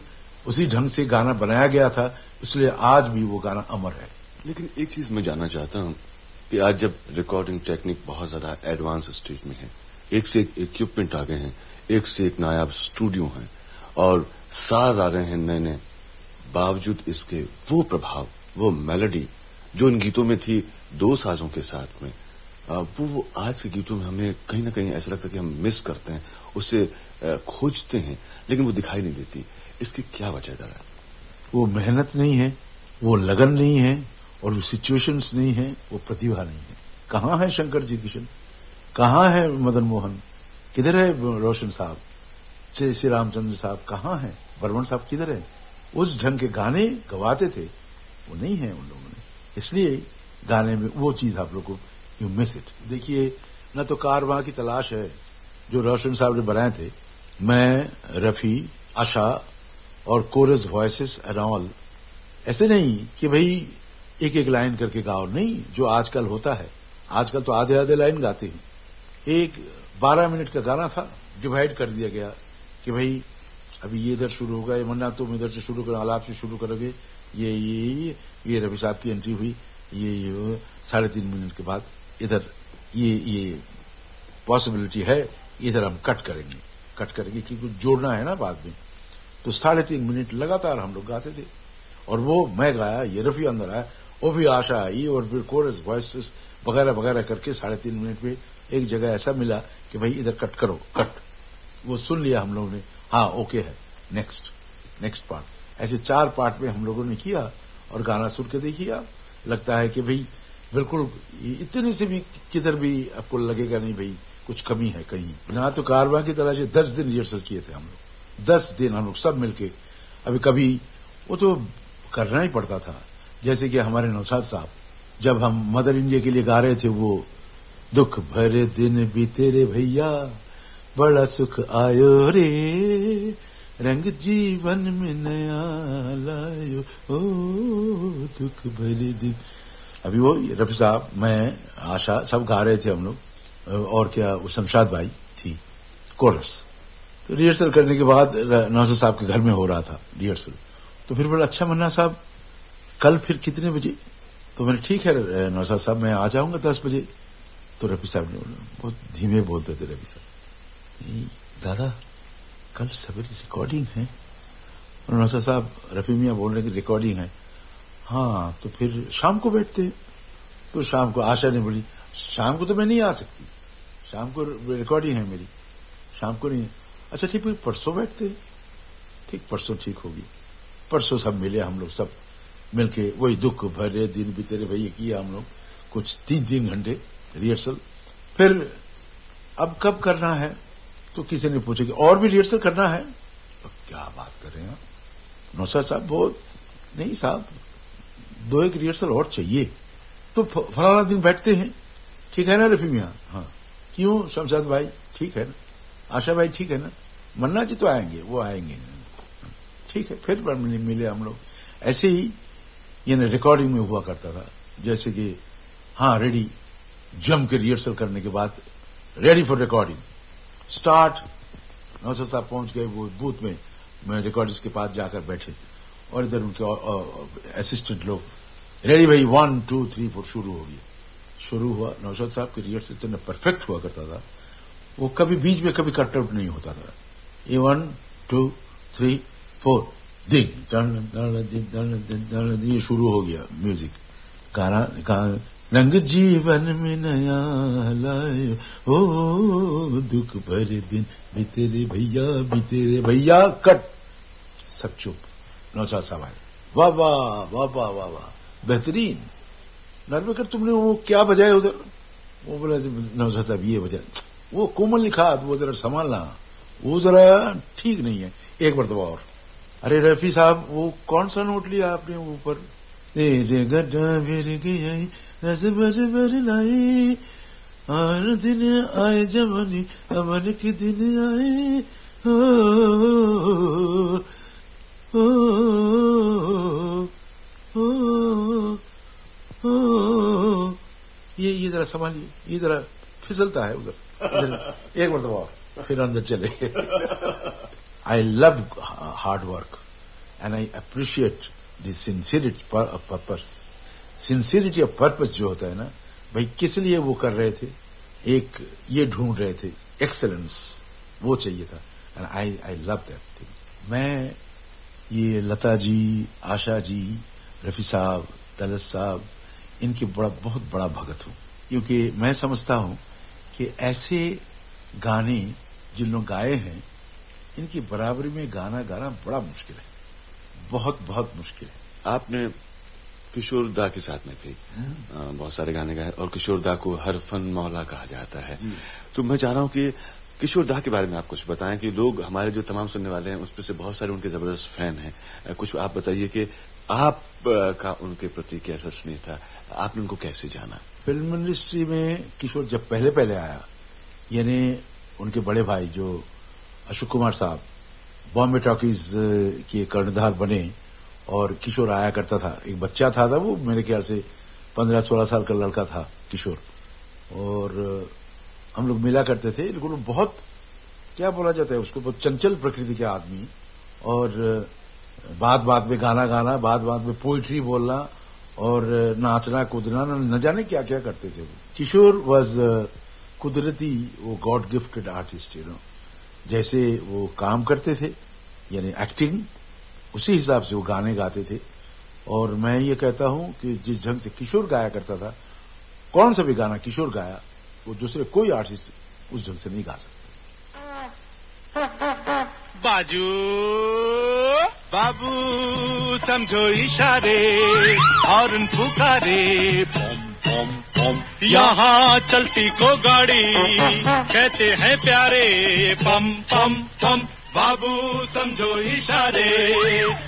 उसी ढंग से गाना बनाया गया था, इसलिए आज भी वो गाना अमर है। लेकिन एक चीज़ मैं जानना चाहता हूँ कि आज जब रिकॉर्डिंग टेक्निक बहुत ज़्यादा एडवांस स्टेज में है, एक से एक इक्विपमेंट आ गए हैं एक से एक नायाब स्टूडियो हैं और साज आ रहे हैं नए नए बावजूद इसके वो प्रभाव, वो मेलोडी जो इन गीतों में थी दो साजों के साथ में वो आज के गीतों में हमें कहीं ना कहीं ऐसा लगता है कि हम मिस करते हैं, उसे खोजते हैं, लेकिन वो दिखाई नहीं देती। इसकी क्या वजह दरा वो मेहनत नहीं है, वो लगन नहीं है और वो सिचुएशंस नहीं है, वो प्रतिभा नहीं है। कहाँ है शंकर जी किशन कहाँ है मदन मोहन? किधर है रोशन साहब? श्री रामचंद्र साहब कहाँ है? बर्मन साहब किधर है? उस ढंग के गाने गवाते थे। वो नहीं है उन लोगों ने। इसलिए गाने में वो चीज़ आप लोग को यू मिस इट देखिए, न तो कार वहाँ की तलाश है, जो रोशन साहब ने बनाए थे। मैं, रफी, आशा और कोरस वॉइसेस एंड ऑल ऐसे नहीं कि भाई एक एक लाइन करके गाओ। नहीं, जो आजकल होता है। आजकल तो आधे आधे लाइन गाते हैं। एक बारह मिनट का गाना था, डिवाइड कर दिया गया कि भाई, अभी ये इधर शुरू होगा, ये मन्ना, तुम इधर से शुरू करो, आलाप से शुरू करोगे, ये ये ये ये रवि साहब की एंट्री हुई, ये ये साढ़े तीन मिनट के बाद इधर, ये ये पॉसिबिलिटी है, इधर हम कट करेंगे कट करेंगे, क्योंकि जोड़ना है ना बाद में। तो साढ़े तीन मिनट लगातार हम लोग गाते थे। और वो मैं गाया, ये रफी अंदर आया, वो भी आशा आई और फिर कोरस वॉइस वगैरह वगैरह करके साढ़े तीन मिनट में एक जगह ऐसा मिला कि भाई इधर कट करो, कट। वो सुन लिया हम लोगों ने हाँ ओके है नेक्स्ट नेक्स्ट पार्ट ऐसे चार पार्ट में हम लोगों ने किया और गाना सुन के देखिए लगता है कि भाई, बिल्कुल इतने से भी किधर भी आपको लगेगा नहीं भाई, कुछ कमी है कहीं। ना तो कारवा की तरह से दस दिन रिहर्सल किए थे हम लोग। दस दिन हम लोग सब मिलके। अभी कभी वो तो करना ही पड़ता था। जैसे कि हमारे नौशाद साहब, जब हम मदर इंडिया के लिए गा रहे थे वो दुख भरे दिन बीते रे भैया, बड़ा सुख आयो रे। रंग जीवन में नया लायो, ओ, दुख भरे दिन। अभी वो रफी साहब, मैं, आशा, सब गा रहे थे हम लोग। और क्या, वो शमशाद भाई थी, कोरस। तो रिहर्सल करने के बाद नौसर साहब के घर में हो रहा था रिहर्सल। तो फिर बोला अच्छा मन्ना साहब, कल फिर कितने बजे? तो मैंने ठीक है नौसर साहब, मैं आ जाऊँगा दस बजे। तो रफी साहब ने बोला बहुत धीमे बोलते थे रफी साहब। दादा, कल सवेरे रिकॉर्डिंग है। नौसर साहब, रफी मियाँ बोल रहे कि रिकॉर्डिंग है। हाँ तो फिर शाम को बैठते हैं। तो शाम को आशा ने बोली, शाम को तो मैं नहीं आ सकती। शाम को रिकॉर्डिंग है मेरी। शाम को नहीं अच्छा ठीक है परसों बैठते ठीक, परसों ठीक होगी। परसों सब मिले हम लोग सब। मिलके वही दुख भरे दिन भी तेरे भैया किया हम लोग। कुछ तीन तीन घंटे रिहर्सल। फिर अब कब करना है? तो किसी ने पूछा कि और भी रिहर्सल करना है? तो क्या बात कर रहे हैं नौसर साहब, बहुत नहीं साहब, दो एक रिहर्सल और चाहिए। तो फलाना दिन बैठते हैं। ठीक है ना रफी मिया हाँ। क्यों शमशाद भाई? ठीक है ना। आशा भाई ठीक है ना? मन्ना जी तो आएँगे, वो आएँगे। ठीक है, फिर मिले हम लोग। ऐसे ही, यानी रिकॉर्डिंग में हुआ करता था। जैसे कि हाँ रेडी जम के रिहर्सल करने के बाद ready for recording start Naushad साहब पहुँच गए वो बूथ में मैं रिकॉर्डिस्ट के पास जाकर बैठे और इधर उनके असिस्टेंट लोग रेडी भाई वन टू थ्री फोर शुरू हो गया शुरू हुआ नौशद साहब की रिहर्सल इतना परफेक्ट हुआ करता था वो कभी बीच में कभी कट आउट नहीं होता था ये वन टू थ्री फोर दिन ये शुरू हो गया म्यूज़िक गाना रंग जीवन में नया लाए। ओ, दुख भरे दिन बीते रे भैया बीते रे भैया कट। सब चुप। साहब आए। वाह वाह वाह वाह वाह वाह। बेहतरीन। नरवेकर तुमने वो क्या बजाया उधर? वो बोला, नौशाद साहब, ये बजा। वो कोमल लिखा वो जरा संभालना। वो जरा ठीक नहीं है। एक मरतबा और। अरे रफी साहब, वो कौन सा नोट लिया आपने ऊपर? रस भर भर लाई और दिन आए जवानी अमन के दिन आए ओ, ये ये जरा संभालिए ये जरा फिसलता है उधर एक मरतबा और फिर अंदर चले I love hard work and I appreciate the sincerity purpose sincerity of purpose जो होता है ना, भाई किस लिए वो कर रहे थे? एक ये ढूंढ रहे थे एक्सेलेंस वो चाहिए था। And I I love that thing मैं ये लता जी, आशा जी, रफी साहब तलत साहब, इनके बड़ा, बहुत बड़ा भगत हूँ। क्योंकि मैं समझता हूँ कि ऐसे गाने जिन लोग गाए हैं, इनकी बराबरी में गाना गाना बड़ा मुश्किल है। बहुत बहुत मुश्किल है। आपने किशोर दा के साथ में भी बहुत सारे गाने गाए और किशोर दा को हर फन मौला कहा जाता है। तो मैं चाह रहा हूँ कि किशोर दा के बारे में आप कुछ बताएँ कि लोग हमारे जो तमाम सुनने वाले हैं उसमें से बहुत सारे उनके ज़बरदस्त फ़ैन हैं। कुछ आप बताइए कि आप का उनके प्रति कैसा स्नेह था? आपने उनको कैसे जाना? फ़िल्म इंडस्ट्री में किशोर जब पहले पहले आया यानी उनके बड़े भाई जो अशोक कुमार साहब बॉम्बे टॉकीज के कर्णधार बने और किशोर आया करता था। एक बच्चा था था वो, मेरे ख्याल से पंद्रह सोलह साल का लड़का था, किशोर। और हम लोग मिला करते थे, लेकिन बहुत, क्या बोला जाता है उसको, बहुत चंचल प्रकृति के आदमी। और बात बात में गाना गाना, बात बात में पोइट्री बोलना, और नाचना, कूदना, न जाने क्या क्या करते थे वो। किशोर वॉज़ कुदरती, वो God gifted artist you know जैसे वो काम करते थे, यानी एक्टिंग उसी हिसाब से वो गाने गाते थे। और मैं ये कहता हूँ कि जिस ढंग से किशोर गाया करता था, कौन सा भी गाना किशोर गाया, वो दूसरे कोई आर्टिस्ट उस ढंग से नहीं गा सकते। बाजू, बाबू, समझो इशारे और पुकारे। यहाँ चलती को गाड़ी, कहते हैं प्यारे। पम पम पम। बाबू समझो इशारे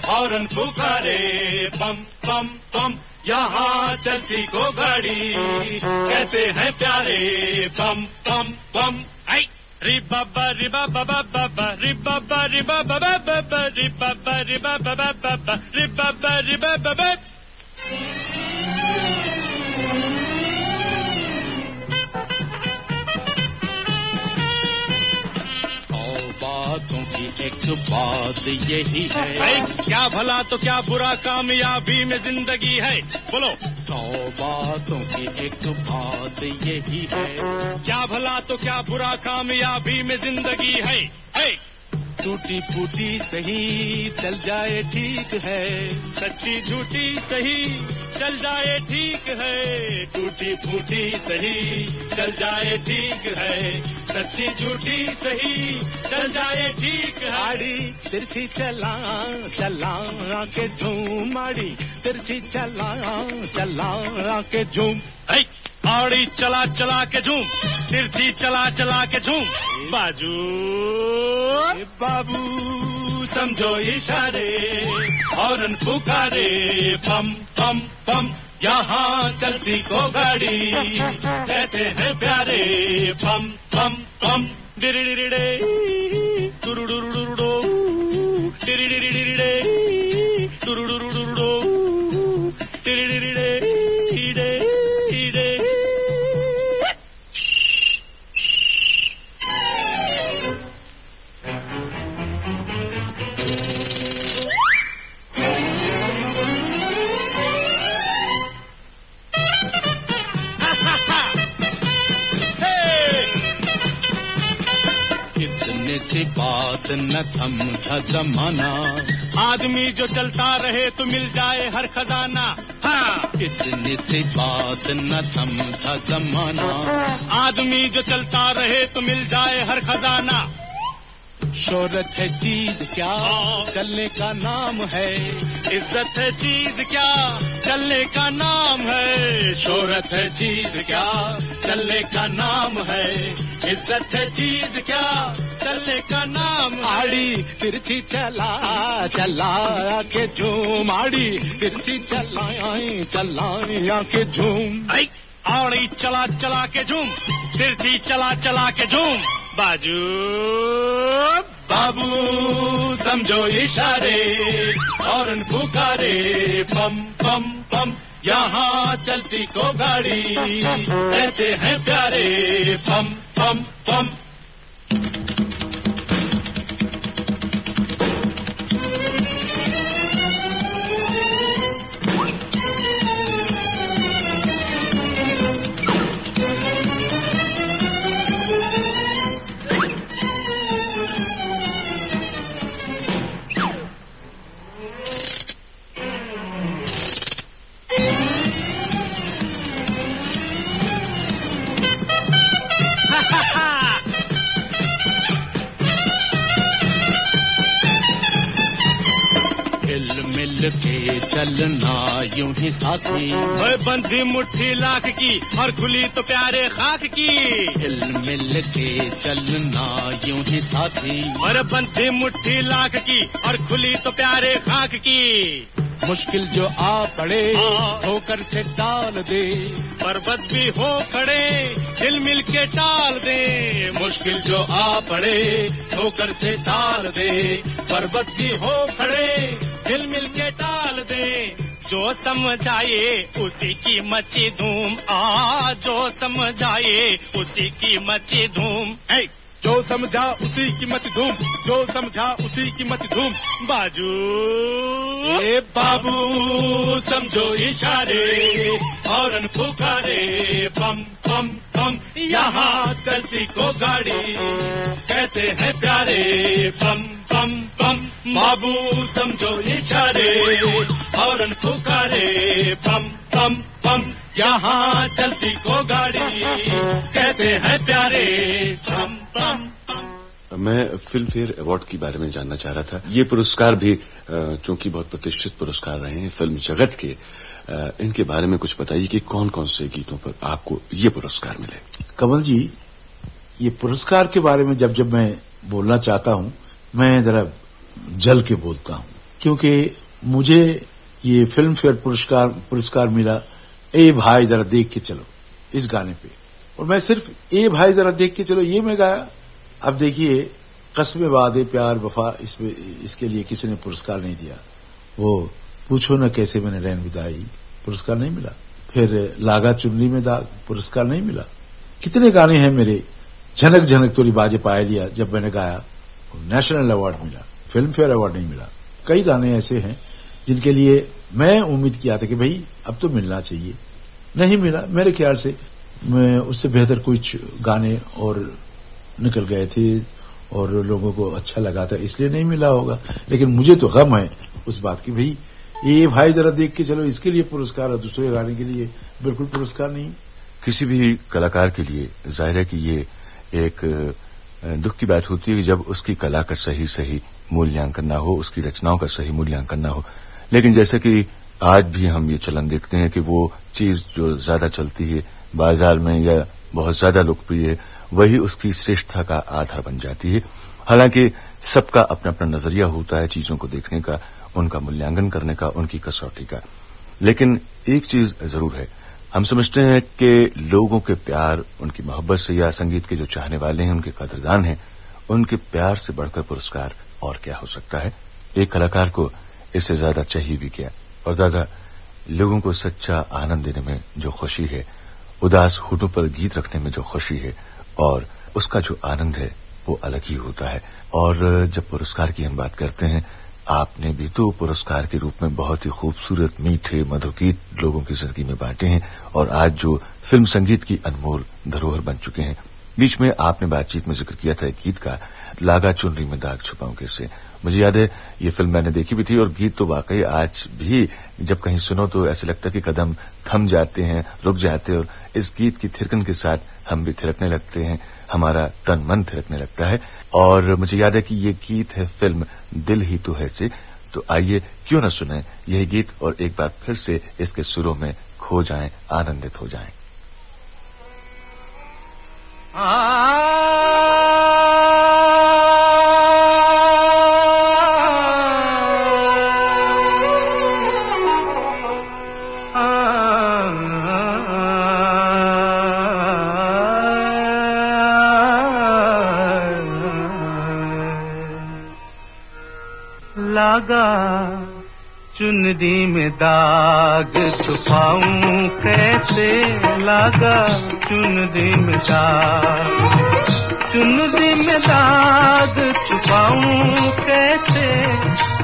हॉर्न पुकारे पम पम पम यहाँ चलती को गाड़ी कहते हैं प्यारे बम बम बम आई रि बाबा रि बाबा बाबा रि बाबा रि बाबा बाबा रि बाबा रि बाबा बाबा रि बाबा रि बाबा बातों की एक बात यही है। क्या भला तो क्या बुरा कामयाबी में ज़िंदगी है? बोलो। सौ बातों की एक बात यही है। क्या भला तो क्या बुरा कामयाबी में ज़िंदगी है, है? टूटी फूटी सही, चल जाए ठीक है। सच्ची झूठी सही, चल जाए ठीक है। टूटी फूटी सही, चल जाए ठीक है। सच्ची झूठी सही, चल जाए ठीक है। आड़ी, तिरछी चला चला के झूम, आड़ी, तिरछी चला चला के झूम। आड़ी चला चला के झूम, तिरछी चला चला के झूम। बाजू बाबू, समझो इशारे और पुकारे, पम पम पम, यहाँ चलती को गाड़ी। कहते हैं प्यारे, पम पम पम, डिरिडिरिडे टुरुडुरुडुरुडो डिरिडिरिडिरिडे टुरुडुरुडुरुडो न थम था जमाना आदमी जो चलता रहे तो मिल जाए हर खजाना। इतनी सी से बात न थम था जमाना आदमी जो चलता रहे तो मिल जाए हर खजाना। शोहरत है चीज़ क्या? चलने का नाम है। इज़्ज़त है चीज़ क्या? चलने का नाम है। शोहरत है चीज़ क्या? चलने का नाम है। इज़्ज़त है चीज़ क्या? चलने का नाम आड़ी तिरछी चला चला के झूम। आड़ी तिरछी चला चला के झूम। आड़ी चला चला के झूम। तिरछी चला चला के झूम। बाजू। बाबू समझो इशारे और पुकारे, पम पम पम, यहाँ चलती को गाड़ी कहते हैं प्यारे, पम पम पम। चलना यूँ ही साथी ओए बंधी मुट्ठी लाख की और खुली तो प्यारे खाक की। हिल मिल के चलना यूँ ही साथी और बंधी मुट्ठी लाख की और खुली तो प्यारे खाक की। मुश्किल जो आ पड़े होकर से टाल दे। पर्वत भी हो खड़े दिल मिल के टाल दे। मुश्किल जो आ पड़े होकर से टाल दे। पर्वत भी हो खड़े दिल मिल के टाल दे। जो समझाए उसी की मची धूम। आ जो समझाए उसी की मची धूम। जो समझा उसी की मच धूम। जो समझा उसी की मच धूम। बाजू। ए बाबू समझो इशारे और पुकारे पम पम। पम यहाँ चलती को गाड़ी। कहते हैं प्यारे पम पम पम बाबू समझो इशारे। और पुकारे पम पम पम यहाँ चलती को गाड़ी। कहते हैं प्यारे पम पम मैं फ़िल्म फेयर अवार्ड के बारे में जानना चाह रहा था। ये पुरस्कार भी चूँकि बहुत प्रतिष्ठित पुरस्कार रहे हैं फ़िल्म जगत के इनके बारे में कुछ बताइए कि कौन कौन से गीतों पर आपको ये पुरस्कार मिले। कमल जी, ये पुरस्कार के बारे में जब जब मैं बोलना चाहता हूँ, मैं जरा जल के बोलता हूँ। क्योंकि मुझे ये फ़िल्म फेयर पुरस्कार पुरस्कार मिला, ए भाई जरा देख के चलो, इस गाने पे। और मैं सिर्फ़ ए भाई जरा देख के चलो, ये मैं गाया। अब देखिए, कस्बे वादे प्यार वफा, इसमें, इसके लिए किसी ने पुरस्कार नहीं दिया। वो पूछो न कैसे मैंने रैन बिताई। पुरस्कार नहीं मिला। फिर लागा चुनरी में दाग, पुरस्कार नहीं मिला। कितने गाने हैं मेरे, झनक झनक तोरी बाजे पाया लिया जब मैंने गाया नेशनल अवार्ड मिला, फ़िल्म फेयर अवार्ड नहीं मिला। कई गाने ऐसे हैं, जिनके लिए मैं उम्मीद किया था कि भाई, अब तो मिलना चाहिए। नहीं मिला, मेरे ख्याल से मैं उससे बेहतर कुछ गाने और निकल गए थे, और लोगों को अच्छा लगा था, इसलिए नहीं मिला होगा। लेकिन मुझे तो गम है उस बात की, भाई ये भाई जरा देख के चलो, इसके लिए पुरस्कार और दूसरे गाने के लिए बिल्कुल पुरस्कार नहीं। किसी भी कलाकार के लिए ज़ाहिर है कि ये एक दुख की बात होती है कि जब उसकी कला का सही सही मूल्यांकन ना हो, उसकी रचनाओं का सही मूल्यांकन ना हो। लेकिन जैसे कि आज भी हम ये चलन देखते हैं कि वो चीज़ जो ज़्यादा चलती है बाज़ार में या बहुत ज़्यादा लोकप्रिय है, वही उसकी श्रेष्ठता का आधार बन जाती है। हालाँकि सबका अपना अपना नज़रिया होता है चीज़ों को देखने का। उनका मूल्यांकन करने का, उनकी कसौटी का। लेकिन एक चीज़ ज़रूर है। हम समझते हैं कि लोगों के प्यार, उनकी मोहब्बत से या संगीत के जो चाहने वाले हैं, उनके कदरदान हैं, उनके प्यार से बढ़कर पुरस्कार और क्या हो सकता है? एक कलाकार को इससे ज़्यादा चाहिए भी क्या? और ज़्यादा लोगों को सच्चा आनंद देने में जो खुशी है, उदास होठों पर गीत रखने में जो खुशी है, और उसका जो आनंद है, वो अलग ही होता है। और जब पुरस्कार की हम बात करते हैं आपने भी तो पुरस्कार के रूप में बहुत ही खूबसूरत, मीठे मधुगीत लोगों की ज़िंदगी में बांटे हैं और आज जो फ़िल्म संगीत की अनमोल धरोहर बन चुके हैं, बीच में आपने बातचीत में ज़िक्र किया था एक गीत का, लागा चुनरी में दाग छुपाऊं कैसे? मुझे याद है, ये फ़िल्म मैंने देखी भी थी और गीत तो वाकई आज भी, जब कहीं सुनो तो ऐसे लगता है कि कदम थम जाते हैं, रुक जाते हैं और इस गीत की थिरकन के साथ हम भी थिरकने लगते हैं। हमारा तन मन थिरकने लगता है। और मुझे याद है कि ये गीत है फ़िल्म दिल ही तो है से तो आइए क्यों न सुने यही गीत और एक बार फिर से इसके सुरों में खो जाएँ, आनंदित हो जाएँ। लागा चुनरी में दाग। छुपाऊं कैसे लागा? चुनरी में दाग। चुनरी में दाग, छुपाऊं कैसे?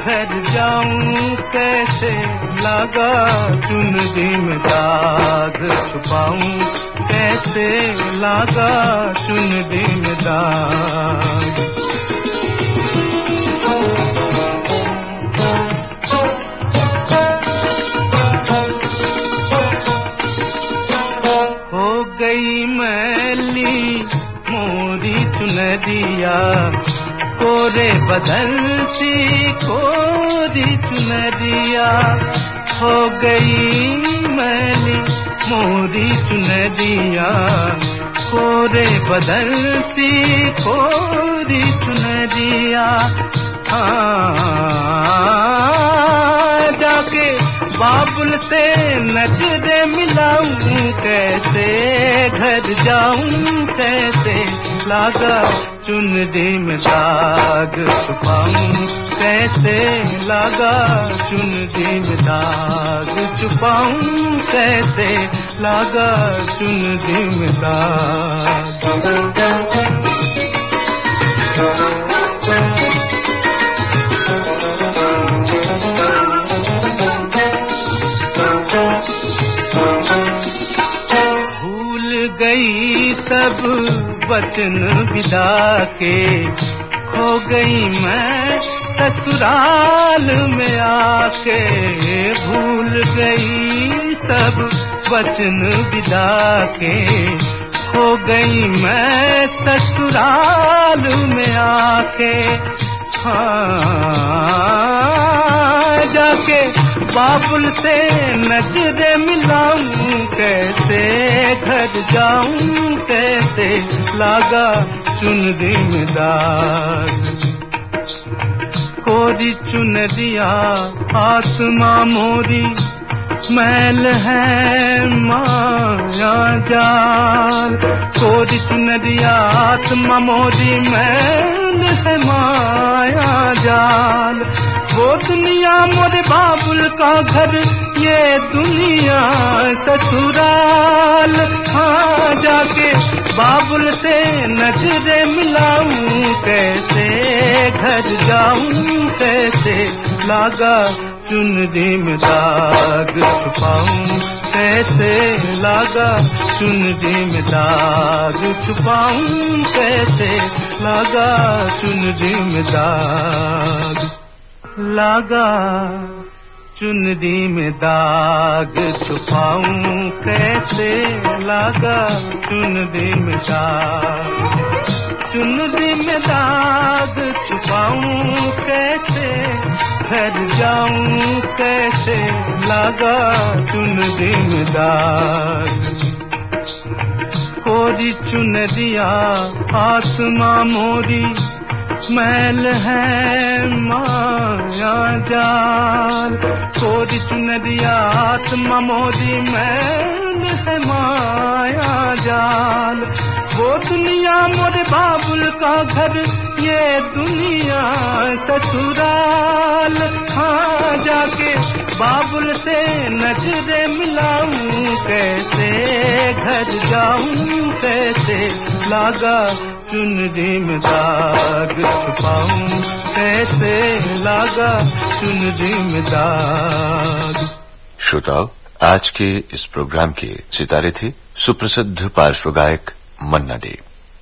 घर जाऊँ कैसे लागा? चुन चुनरी में दाग, छुपाऊं कैसे लागा? चुन चुनरी में दाग। चुनरिया कोरे बदल सी, कोरी चुनरिया। हो गई मैली मोरी चुनरिया, कोरे बदल सी, कोरी चुनरिया। हाँ जाके बाबुल से नजरे मिलाऊं, कैसे घर जाऊँ, कैसे लागा। चुनरी में दाग छुपाऊं। कैसे लागा चुनरी में दाग छुपाऊं। कैसे लागा चुनरी में दाग। वचन विदा के खो गई मैं ससुराल में आके। भूल गई सब वचन विदा के खो गई मैं ससुराल में आके। हाँ जाके बाबुल से नजरे मिलाऊं कैसे? घर जाऊँ कैसे? लागा चुन दाग कोरी चुनरिया आत्मा मोरी, मैल है माया जाल। कोरी चुन दिया आत्मा मोरी, मैल है माया जाल। वो दुनिया मोरे बाबुल का घर ये दुनिया ससुराल। हाँ जाके बाबुल से नजरे मिलाऊं कैसे? घर जाऊँ कैसे? लागा चुनरी में दाग छुपाऊं कैसे? लागा चुनरी में दाग छुपाऊं कैसे? लागा चुनरी में दाग। लागा चुनरी में दाग छुपाऊं, कैसे लागा? चुनरी में दाग। चुनरी में दाग छुपाऊं, कैसे? घर जाऊँ, कैसे लागा? चुनरी में दाग। कोरी चुनरिया आत्मा मोरी मैल है माया जाल। कोरी चुनरिया आत्मा मोरी मैल है माया जाल। वो दुनिया मोरे बाबुल का घर, ये दुनिया ससुराल। हाँ जाके बाबुल से नजरे मिलाऊं, कैसे घर जाऊँ, कैसे लागा चुनरी में दाग छुपाऊं कैसे लागा चुनरी में दाग श्रोताओ, आज के इस प्रोग्राम के सितारे थे सुप्रसिद्ध पार्श्व गायक मन्ना डे।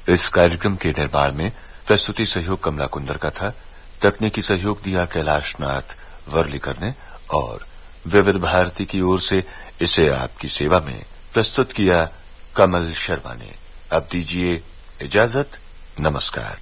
इस कार्यक्रम के निर्माण में प्रस्तुति सहयोग कमला कुंदर का था, तकनीकी सहयोग दिया कैलाश नाथ वर्लीकर ने, और विविध भारती की ओर से इसे आपकी सेवा में प्रस्तुत किया कमल शर्मा ने। अब दीजिए इजाज़त नमस्कार।